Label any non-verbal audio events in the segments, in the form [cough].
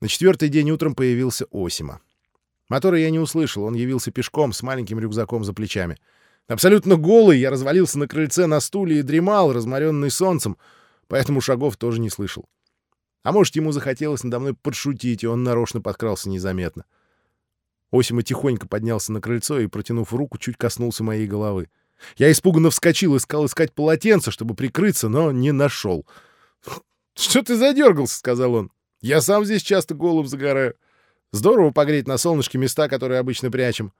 На четвертый день утром появился Осима. Мотора я не услышал, он явился пешком с маленьким рюкзаком за плечами. Абсолютно голый я развалился на крыльце на стуле и дремал, разморенный солнцем, поэтому шагов тоже не слышал. А может, ему захотелось надо мной подшутить, и он нарочно подкрался незаметно. Осима тихонько поднялся на крыльцо и, протянув руку, чуть коснулся моей головы. Я испуганно вскочил, искал искать полотенце, чтобы прикрыться, но не нашел. «Что ты задергался?» — сказал он. «Я сам здесь часто голубь загораю. Здорово погреть на солнышке места, которые обычно прячем».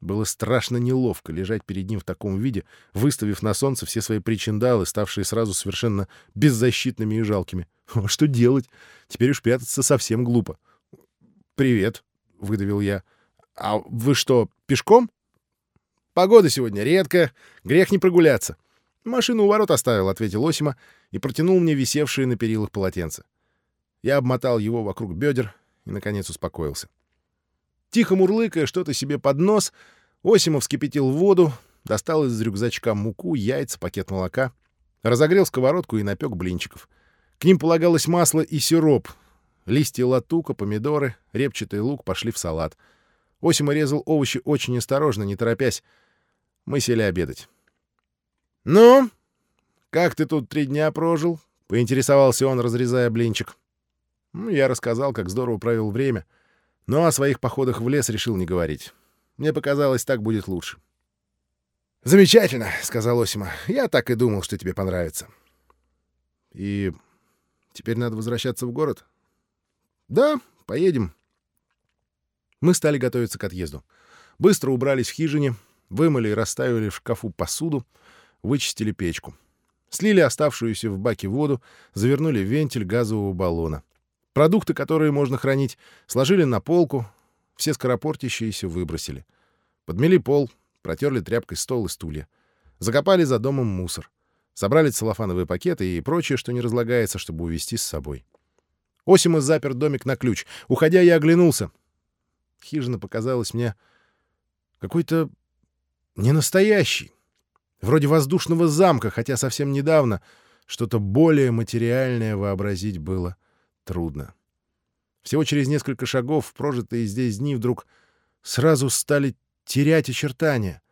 Было страшно неловко лежать перед ним в таком виде, выставив на солнце все свои причиндалы, ставшие сразу совершенно беззащитными и жалкими. Что делать? Теперь уж прятаться совсем глупо. «Привет», — выдавил я. «А вы что, пешком?» «Погода сегодня редкая, грех не прогуляться». «Машину у ворот оставил», — ответил Осима и протянул мне висевшие на перилах полотенце. Я обмотал его вокруг бедер и, наконец, успокоился. Тихо мурлыкая что-то себе под нос, Осимов вскипятил воду, достал из рюкзачка муку, яйца, пакет молока, разогрел сковородку и напек блинчиков. К ним полагалось масло и сироп. Листья латука, помидоры, репчатый лук пошли в салат. Осима резал овощи очень осторожно, не торопясь. Мы сели обедать. «Ну, как ты тут три дня прожил?» — поинтересовался он, разрезая блинчик. Ну, я рассказал, как здорово провел время, но о своих походах в лес решил не говорить. Мне показалось, так будет лучше. «Замечательно», — сказал Осима. «Я так и думал, что тебе понравится». «И теперь надо возвращаться в город?» «Да, поедем». Мы стали готовиться к отъезду. Быстро убрались в хижине, вымыли и расставили в шкафу посуду, вычистили печку. Слили оставшуюся в баке воду, завернули вентиль газового баллона. Продукты, которые можно хранить, сложили на полку, все скоропортящиеся выбросили. Подмели пол, протерли тряпкой стол и стулья. Закопали за домом мусор. Собрали целлофановые пакеты и прочее, что не разлагается, чтобы увезти с собой. Осима запер домик на ключ. Уходя, я оглянулся. Хижина показалась мне какой-то ненастоящей. Вроде воздушного замка, хотя совсем недавно что-то более материальное вообразить было трудно. Всего через несколько шагов прожитые здесь дни вдруг сразу стали терять очертания.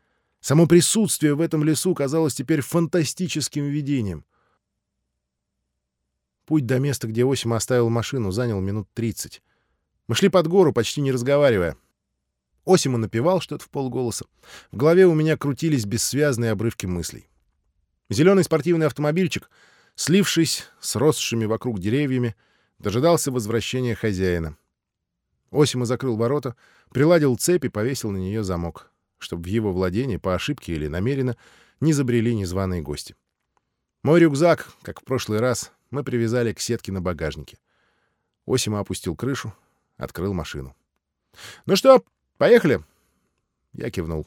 Само присутствие в этом лесу казалось теперь фантастическим видением. Путь до места, где Осима оставил машину, занял минут тридцать. Мы шли под гору, почти не разговаривая. Осима напевал что-то в полголоса. В голове у меня крутились бессвязные обрывки мыслей. Зеленый спортивный автомобильчик, слившись с росшими вокруг деревьями, дожидался возвращения хозяина. Осима закрыл ворота, приладил цепь и повесил на нее замок, чтобы в его владение по ошибке или намеренно не забрели незваные гости. Мой рюкзак, как в прошлый раз, мы привязали к сетке на багажнике. Осима опустил крышу, открыл машину. «Ну что, поехали?» Я кивнул.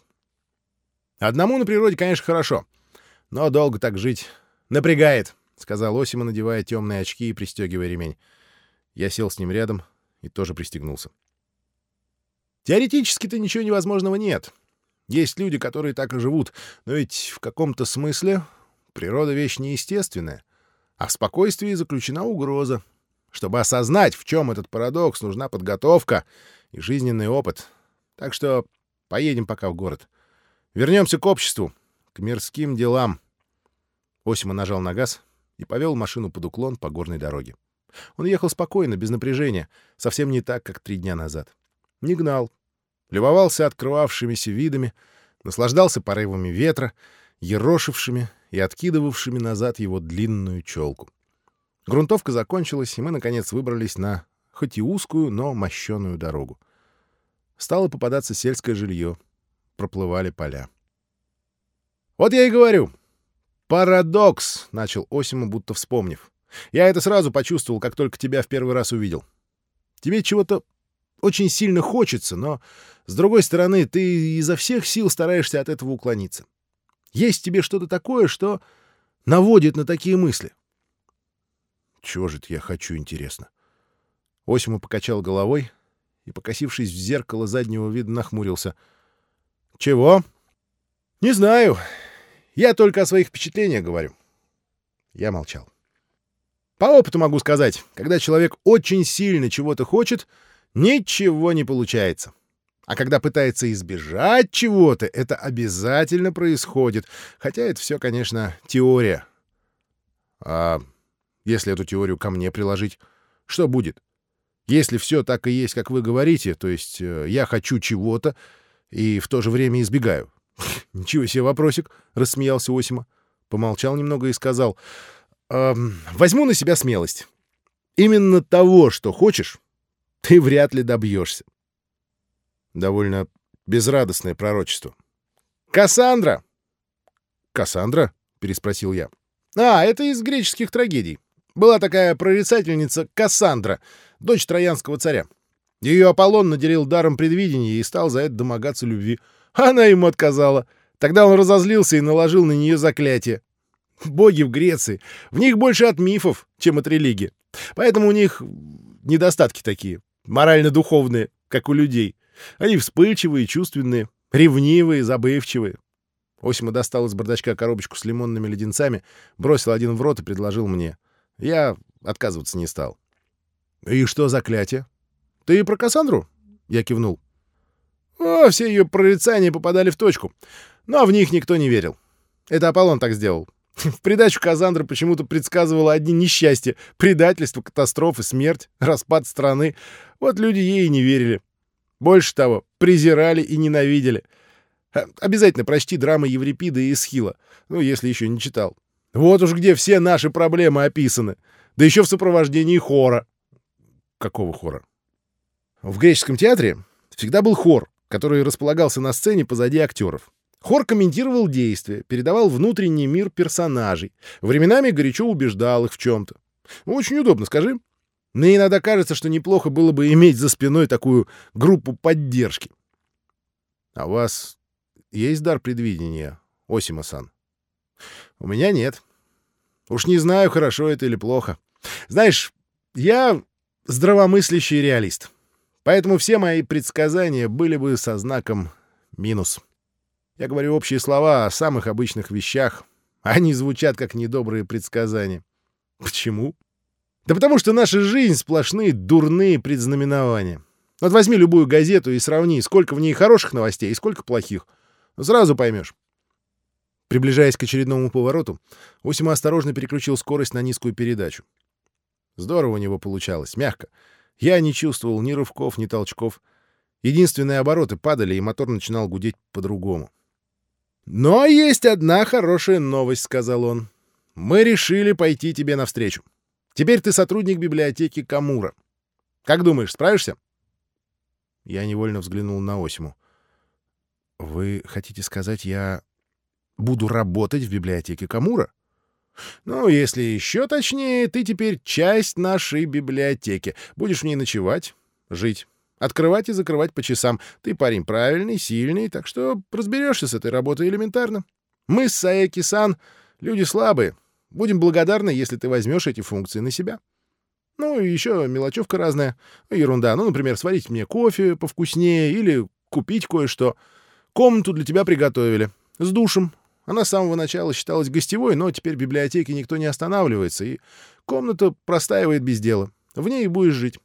«Одному на природе, конечно, хорошо, но долго так жить напрягает», — сказал Осима, надевая темные очки и пристегивая ремень. Я сел с ним рядом и тоже пристегнулся. Теоретически-то ничего невозможного нет. Есть люди, которые так и живут, но ведь в каком-то смысле природа — вещь неестественная, а в спокойствии заключена угроза. Чтобы осознать, в чем этот парадокс, нужна подготовка и жизненный опыт. Так что поедем пока в город. Вернемся к обществу, к мирским делам. Осима нажал на газ и повел машину под уклон по горной дороге. Он ехал спокойно, без напряжения, совсем не так, как три дня назад. Не гнал. Любовался открывавшимися видами, наслаждался порывами ветра, ерошившими и откидывавшими назад его длинную челку. Грунтовка закончилась, и мы, наконец, выбрались на хоть и узкую, но мощеную дорогу. Стало попадаться сельское жилье. Проплывали поля. «Вот я и говорю. Парадокс!» — начал Осима, будто вспомнив. Я это сразу почувствовал, как только тебя в первый раз увидел. Тебе чего-то очень сильно хочется, но, с другой стороны, ты изо всех сил стараешься от этого уклониться. Есть тебе что-то такое, что наводит на такие мысли. Чего же это я хочу, интересно? Осима покачал головой и, покосившись в зеркало заднего вида, нахмурился. «Чего?» «Не знаю. Я только о своих впечатлениях говорю». Я молчал. По опыту могу сказать, когда человек очень сильно чего-то хочет, ничего не получается. А когда пытается избежать чего-то, это обязательно происходит. Хотя это все, конечно, теория. А если эту теорию ко мне приложить, что будет? Если все так и есть, как вы говорите, то есть э, я хочу чего-то и в то же время избегаю. [laughs] Ничего себе вопросик, рассмеялся Осима. Помолчал немного и сказал, э, возьму на себя смелость. Именно того, что хочешь, ты вряд ли добьешься. Довольно безрадостное пророчество. «Кассандра!» «Кассандра?» — переспросил я. «А, это из греческих трагедий. Была такая прорицательница Кассандра, дочь троянского царя. Ее Аполлон наделил даром предвидения и стал за это домогаться любви. Она ему отказала. Тогда он разозлился и наложил на нее заклятие. Боги в Греции. В них больше от мифов, чем от религии. Поэтому у них недостатки такие, морально-духовные, как у людей. Они вспыльчивые, чувственные, ревнивые, забывчивые. Осима достал из бардачка коробочку с лимонными леденцами, бросил один в рот и предложил мне. Я отказываться не стал. «И что заклятие?» «Ты про Кассандру?» Я кивнул. «О, все ее прорицания попадали в точку, но в них никто не верил. Это Аполлон так сделал. [laughs] В придачу Кассандра почему-то предсказывала одни несчастья, предательство, катастрофы, смерть, [laughs] распад страны. Вот люди ей не верили. Больше того, презирали и ненавидели. Обязательно прочти драмы Еврипида и Исхила, ну, если еще не читал. Вот уж где все наши проблемы описаны. Да еще в сопровождении хора. Какого хора? В греческом театре всегда был хор, который располагался на сцене позади актеров. Хор комментировал действия, передавал внутренний мир персонажей, временами горячо убеждал их в чем-то. Очень удобно, скажи. Мне иногда кажется, что неплохо было бы иметь за спиной такую группу поддержки. — А у вас есть дар предвидения, Осима-сан? — У меня нет. Уж не знаю, хорошо это или плохо. Знаешь, я здравомыслящий реалист. Поэтому все мои предсказания были бы со знаком минус. Я говорю общие слова о самых обычных вещах. Они звучат как недобрые предсказания. Почему? Да потому что наша жизнь сплошные дурные предзнаменования. Вот возьми любую газету и сравни, сколько в ней хороших новостей и сколько плохих. Сразу поймешь. Приближаясь к очередному повороту, Осима осторожно переключил скорость на низкую передачу. Здорово у него получалось, мягко. Я не чувствовал ни рывков, ни толчков. Единственные обороты падали, и мотор начинал гудеть по-другому. «Но есть одна хорошая новость», — сказал он. «Мы решили пойти тебе навстречу. Теперь ты сотрудник библиотеки Камура. Как думаешь, справишься?» Я невольно взглянул на Осиму. «Вы хотите сказать, я буду работать в библиотеке Камура?» «Ну, если еще точнее, ты теперь часть нашей библиотеки. Будешь в ней ночевать, жить, открывать и закрывать по часам. Ты парень правильный, сильный, так что разберешься с этой работой элементарно. Мы с Саеки-сан люди слабые, Будем благодарны, если ты возьмешь эти функции на себя. Ну, и еще мелочевка разная. Ерунда. Ну, например, сварить мне кофе повкуснее или купить кое-что. Комнату для тебя приготовили. С душем. Она с самого начала считалась гостевой, но теперь в библиотеке никто не останавливается, и комната простаивает без дела. В ней будешь жить.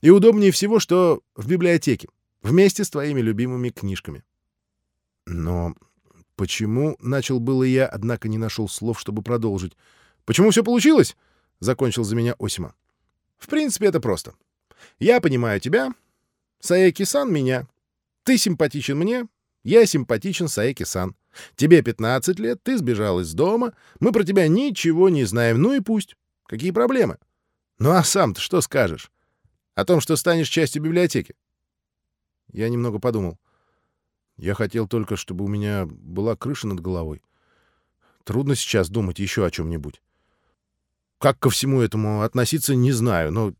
И удобнее всего, что в библиотеке, вместе с твоими любимыми книжками. Но «Почему?» — начал было я, однако не нашел слов, чтобы продолжить. «Почему все получилось?» — закончил за меня Осима. «В принципе, это просто. Я понимаю тебя, Саеки-сан меня. Ты симпатичен мне, я симпатичен Саеки-сан. Тебе 15 лет, ты сбежал из дома, мы про тебя ничего не знаем, ну и пусть. Какие проблемы? Ну а сам ты что скажешь? О том, что станешь частью библиотеки?» Я немного подумал. Я хотел только, чтобы у меня была крыша над головой. Трудно сейчас думать еще о чем-нибудь. Как ко всему этому относиться, не знаю, но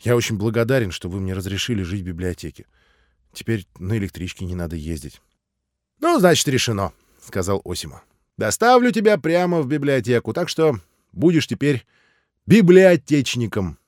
я очень благодарен, что вы мне разрешили жить в библиотеке. Теперь на электричке не надо ездить. — Ну, значит, решено, — сказал Осима. — Доставлю тебя прямо в библиотеку, так что будешь теперь библиотечником.